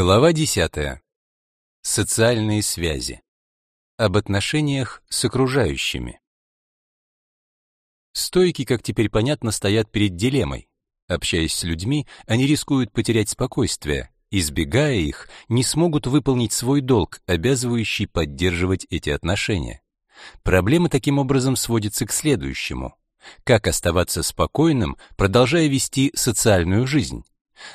Глава 10. Социальные связи. Об отношениях с окружающими. Стойки, как теперь понятно, стоят перед дилеммой. Общаясь с людьми, они рискуют потерять спокойствие. Избегая их, не смогут выполнить свой долг, обязывающий поддерживать эти отношения. Проблема таким образом сводится к следующему. Как оставаться спокойным, продолжая вести социальную жизнь?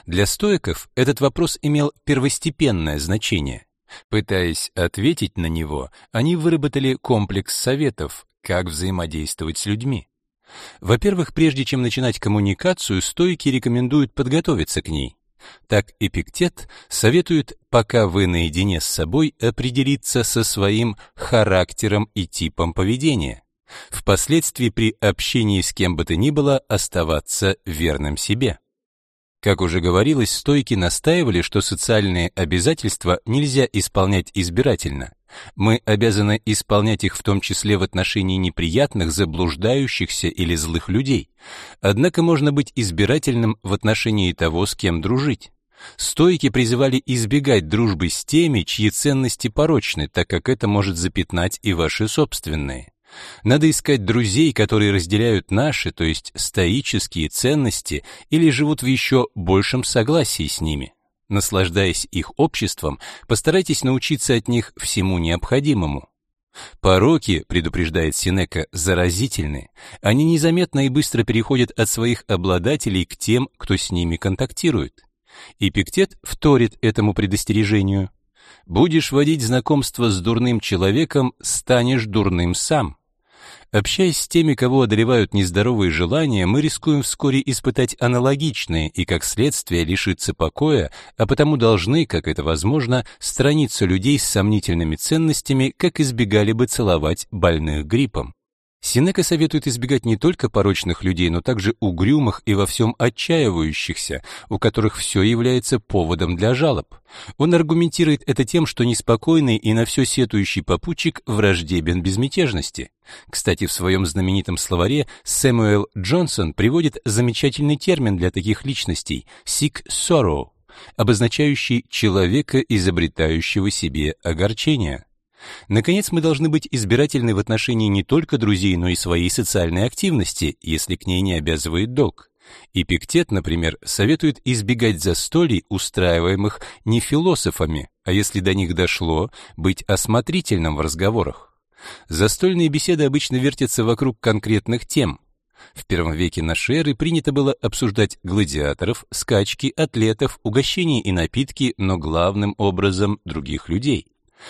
Для стоиков этот вопрос имел первостепенное значение. Пытаясь ответить на него, они выработали комплекс советов, как взаимодействовать с людьми. Во-первых, прежде чем начинать коммуникацию, стойки рекомендуют подготовиться к ней. Так Эпиктет советует, пока вы наедине с собой, определиться со своим характером и типом поведения. Впоследствии при общении с кем бы то ни было оставаться верным себе. Как уже говорилось, стойки настаивали, что социальные обязательства нельзя исполнять избирательно. Мы обязаны исполнять их в том числе в отношении неприятных, заблуждающихся или злых людей. Однако можно быть избирательным в отношении того, с кем дружить. Стойки призывали избегать дружбы с теми, чьи ценности порочны, так как это может запятнать и ваши собственные. Надо искать друзей, которые разделяют наши, то есть стоические ценности, или живут в еще большем согласии с ними. Наслаждаясь их обществом, постарайтесь научиться от них всему необходимому. Пороки, предупреждает Синека, заразительны. Они незаметно и быстро переходят от своих обладателей к тем, кто с ними контактирует. Эпиктет вторит этому предостережению. Будешь водить знакомство с дурным человеком, станешь дурным сам. Общаясь с теми, кого одолевают нездоровые желания, мы рискуем вскоре испытать аналогичные и, как следствие, лишиться покоя, а потому должны, как это возможно, страниться людей с сомнительными ценностями, как избегали бы целовать больных гриппом. Синека советует избегать не только порочных людей, но также угрюмых и во всем отчаивающихся, у которых все является поводом для жалоб. Он аргументирует это тем, что неспокойный и на все сетующий попутчик враждебен безмятежности. Кстати, в своем знаменитом словаре Сэмюэл Джонсон приводит замечательный термин для таких личностей sick sorrow, обозначающий человека, изобретающего себе огорчение. Наконец, мы должны быть избирательны в отношении не только друзей, но и своей социальной активности, если к ней не обязывает долг. Эпиктет, например, советует избегать застолий, устраиваемых не философами, а если до них дошло, быть осмотрительным в разговорах. Застольные беседы обычно вертятся вокруг конкретных тем. В первом веке нашей эры принято было обсуждать гладиаторов, скачки, атлетов, угощения и напитки, но главным образом других людей.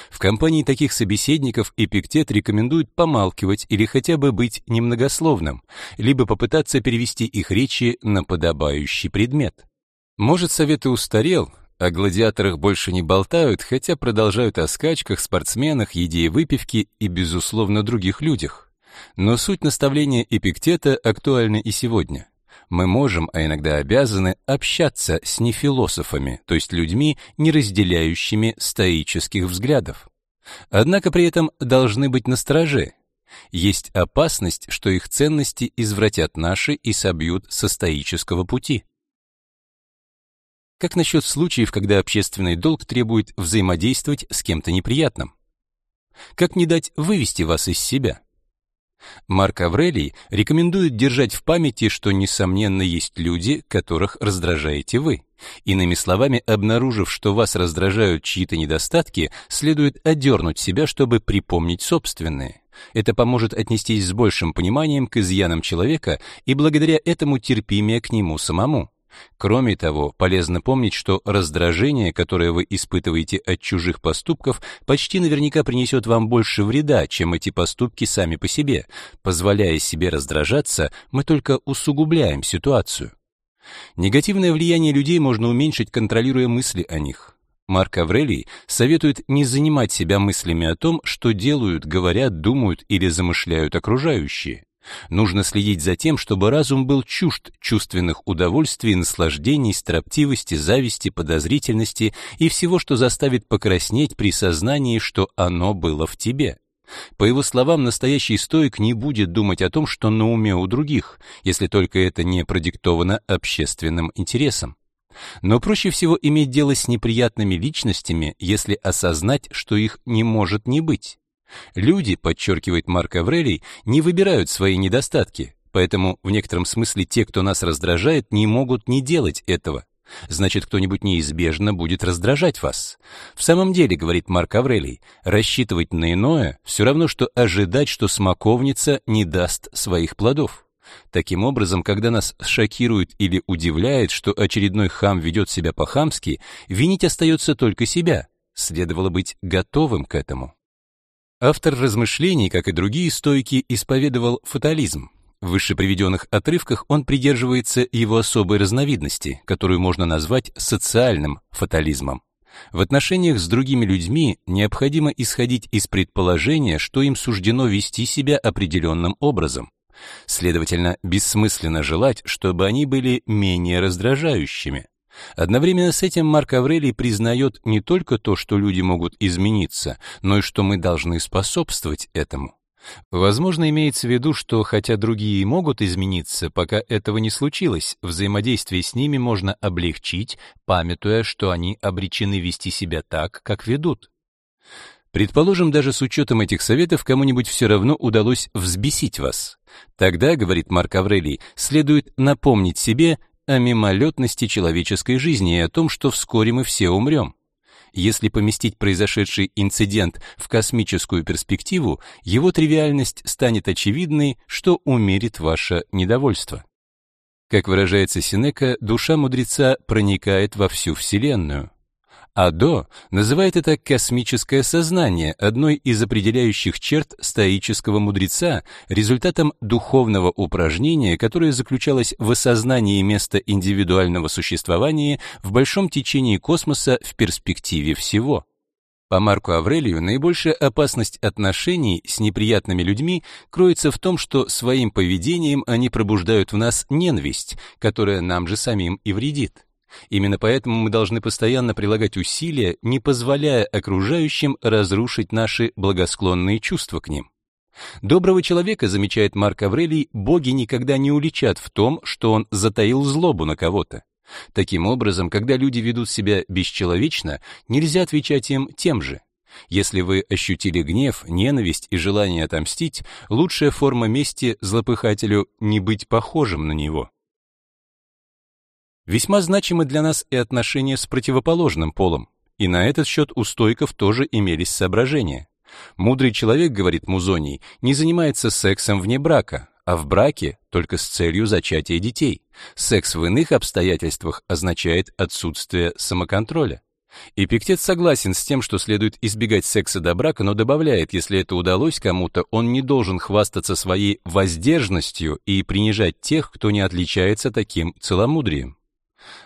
В компании таких собеседников Эпиктет рекомендует помалкивать или хотя бы быть немногословным, либо попытаться перевести их речи на подобающий предмет. Может, совет и устарел, о гладиаторах больше не болтают, хотя продолжают о скачках, спортсменах, еде и выпивке и, безусловно, других людях. Но суть наставления Эпиктета актуальна и сегодня мы можем, а иногда обязаны, общаться с нефилософами, то есть людьми, не разделяющими стоических взглядов. Однако при этом должны быть настороже. Есть опасность, что их ценности извратят наши и собьют со стоического пути. Как насчет случаев, когда общественный долг требует взаимодействовать с кем-то неприятным? Как не дать вывести вас из себя? Марк Аврелий рекомендует держать в памяти, что несомненно есть люди, которых раздражаете вы. Иными словами, обнаружив, что вас раздражают чьи-то недостатки, следует одернуть себя, чтобы припомнить собственные. Это поможет отнестись с большим пониманием к изъянам человека и благодаря этому терпимее к нему самому. Кроме того, полезно помнить, что раздражение, которое вы испытываете от чужих поступков, почти наверняка принесет вам больше вреда, чем эти поступки сами по себе. Позволяя себе раздражаться, мы только усугубляем ситуацию. Негативное влияние людей можно уменьшить, контролируя мысли о них. Марк Аврелий советует не занимать себя мыслями о том, что делают, говорят, думают или замышляют окружающие. Нужно следить за тем, чтобы разум был чужд чувственных удовольствий, наслаждений, строптивости, зависти, подозрительности и всего, что заставит покраснеть при сознании, что оно было в тебе. По его словам, настоящий стоик не будет думать о том, что на уме у других, если только это не продиктовано общественным интересом. Но проще всего иметь дело с неприятными личностями, если осознать, что их не может не быть. Люди, подчеркивает Марк Аврелий, не выбирают свои недостатки, поэтому в некотором смысле те, кто нас раздражает, не могут не делать этого. Значит, кто-нибудь неизбежно будет раздражать вас. В самом деле, говорит Марк Аврелий, рассчитывать на иное все равно что ожидать, что смоковница не даст своих плодов. Таким образом, когда нас шокирует или удивляет, что очередной хам ведет себя по-хамски, винить остается только себя. Следовало быть готовым к этому. Автор размышлений, как и другие стойки, исповедовал фатализм. В выше приведенных отрывках он придерживается его особой разновидности, которую можно назвать социальным фатализмом. В отношениях с другими людьми необходимо исходить из предположения, что им суждено вести себя определенным образом. Следовательно, бессмысленно желать, чтобы они были менее раздражающими. Одновременно с этим Марк Аврелий признает не только то, что люди могут измениться, но и что мы должны способствовать этому. Возможно, имеется в виду, что хотя другие могут измениться, пока этого не случилось, взаимодействие с ними можно облегчить, памятуя, что они обречены вести себя так, как ведут. Предположим, даже с учетом этих советов кому-нибудь все равно удалось взбесить вас. Тогда, говорит Марк Аврелий, следует напомнить себе о мимолетности человеческой жизни и о том, что вскоре мы все умрем. Если поместить произошедший инцидент в космическую перспективу, его тривиальность станет очевидной, что умерит ваше недовольство. Как выражается Синека, душа мудреца проникает во всю Вселенную. Адо называет это космическое сознание, одной из определяющих черт стоического мудреца, результатом духовного упражнения, которое заключалось в осознании места индивидуального существования в большом течении космоса в перспективе всего. По Марку Аврелию наибольшая опасность отношений с неприятными людьми кроется в том, что своим поведением они пробуждают в нас ненависть, которая нам же самим и вредит. Именно поэтому мы должны постоянно прилагать усилия, не позволяя окружающим разрушить наши благосклонные чувства к ним. Доброго человека, замечает Марк Аврелий, боги никогда не уличат в том, что он затаил злобу на кого-то. Таким образом, когда люди ведут себя бесчеловечно, нельзя отвечать им тем же. Если вы ощутили гнев, ненависть и желание отомстить, лучшая форма мести злопыхателю не быть похожим на него. Весьма значимы для нас и отношения с противоположным полом, и на этот счет у стойков тоже имелись соображения. Мудрый человек, говорит Музоний, не занимается сексом вне брака, а в браке только с целью зачатия детей. Секс в иных обстоятельствах означает отсутствие самоконтроля. Эпиктет согласен с тем, что следует избегать секса до брака, но добавляет, если это удалось кому-то, он не должен хвастаться своей воздержностью и принижать тех, кто не отличается таким целомудрием.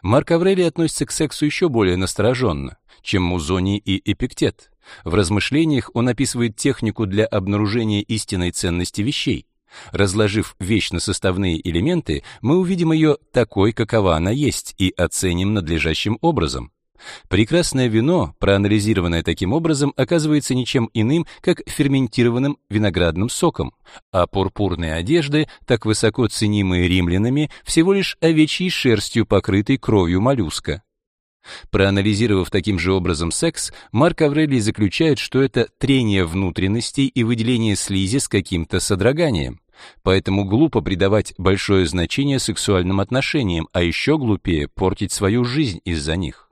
Марк Аврелий относится к сексу еще более настороженно, чем Музоний и Эпиктет. В размышлениях он описывает технику для обнаружения истинной ценности вещей. Разложив вещь на составные элементы, мы увидим ее такой, какова она есть, и оценим надлежащим образом. Прекрасное вино, проанализированное таким образом, оказывается ничем иным, как ферментированным виноградным соком, а пурпурные одежды, так высоко ценимые римлянами, всего лишь овечьей шерстью, покрытой кровью моллюска. Проанализировав таким же образом секс, Марк Аврелий заключает, что это трение внутренностей и выделение слизи с каким-то содроганием. Поэтому глупо придавать большое значение сексуальным отношениям, а еще глупее портить свою жизнь из-за них.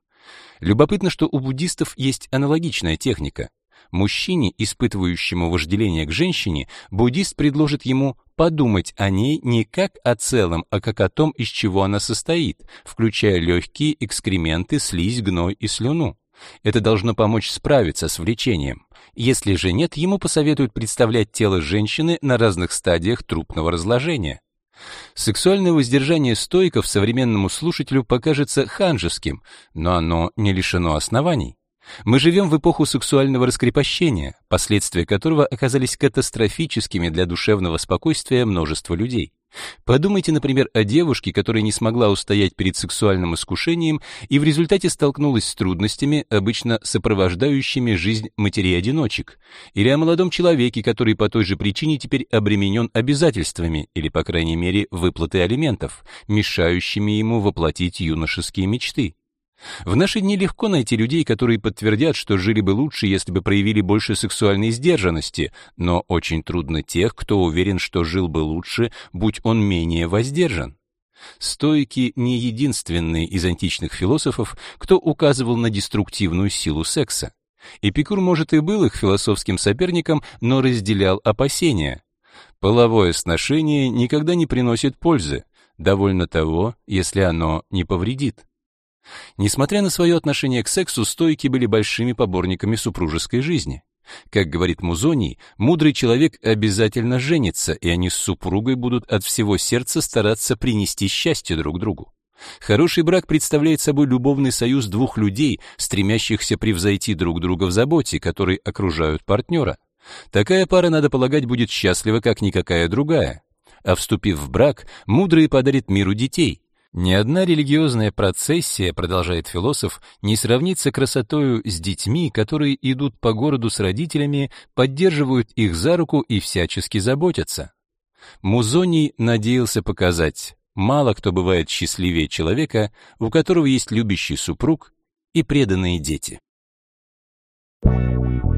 Любопытно, что у буддистов есть аналогичная техника. Мужчине, испытывающему вожделение к женщине, буддист предложит ему подумать о ней не как о целом, а как о том, из чего она состоит, включая легкие экскременты, слизь, гной и слюну. Это должно помочь справиться с влечением. Если же нет, ему посоветуют представлять тело женщины на разных стадиях трупного разложения. Сексуальное воздержание стойков современному слушателю покажется ханжеским, но оно не лишено оснований. Мы живем в эпоху сексуального раскрепощения, последствия которого оказались катастрофическими для душевного спокойствия множества людей. Подумайте, например, о девушке, которая не смогла устоять перед сексуальным искушением и в результате столкнулась с трудностями, обычно сопровождающими жизнь матерей-одиночек, или о молодом человеке, который по той же причине теперь обременен обязательствами, или, по крайней мере, выплатой алиментов, мешающими ему воплотить юношеские мечты. В наши дни легко найти людей, которые подтвердят, что жили бы лучше, если бы проявили больше сексуальной сдержанности, но очень трудно тех, кто уверен, что жил бы лучше, будь он менее воздержан. Стойки не единственные из античных философов, кто указывал на деструктивную силу секса. Эпикур, может, и был их философским соперником, но разделял опасения. Половое сношение никогда не приносит пользы, довольно того, если оно не повредит. Несмотря на свое отношение к сексу, стойки были большими поборниками супружеской жизни. Как говорит Музоний, мудрый человек обязательно женится, и они с супругой будут от всего сердца стараться принести счастье друг другу. Хороший брак представляет собой любовный союз двух людей, стремящихся превзойти друг друга в заботе, которые окружают партнера. Такая пара, надо полагать, будет счастлива, как никакая другая. А вступив в брак, мудрый подарит миру детей, ни одна религиозная процессия, продолжает философ, не сравнится красотою с детьми, которые идут по городу с родителями, поддерживают их за руку и всячески заботятся. Музоний надеялся показать, мало кто бывает счастливее человека, у которого есть любящий супруг и преданные дети. Thank you.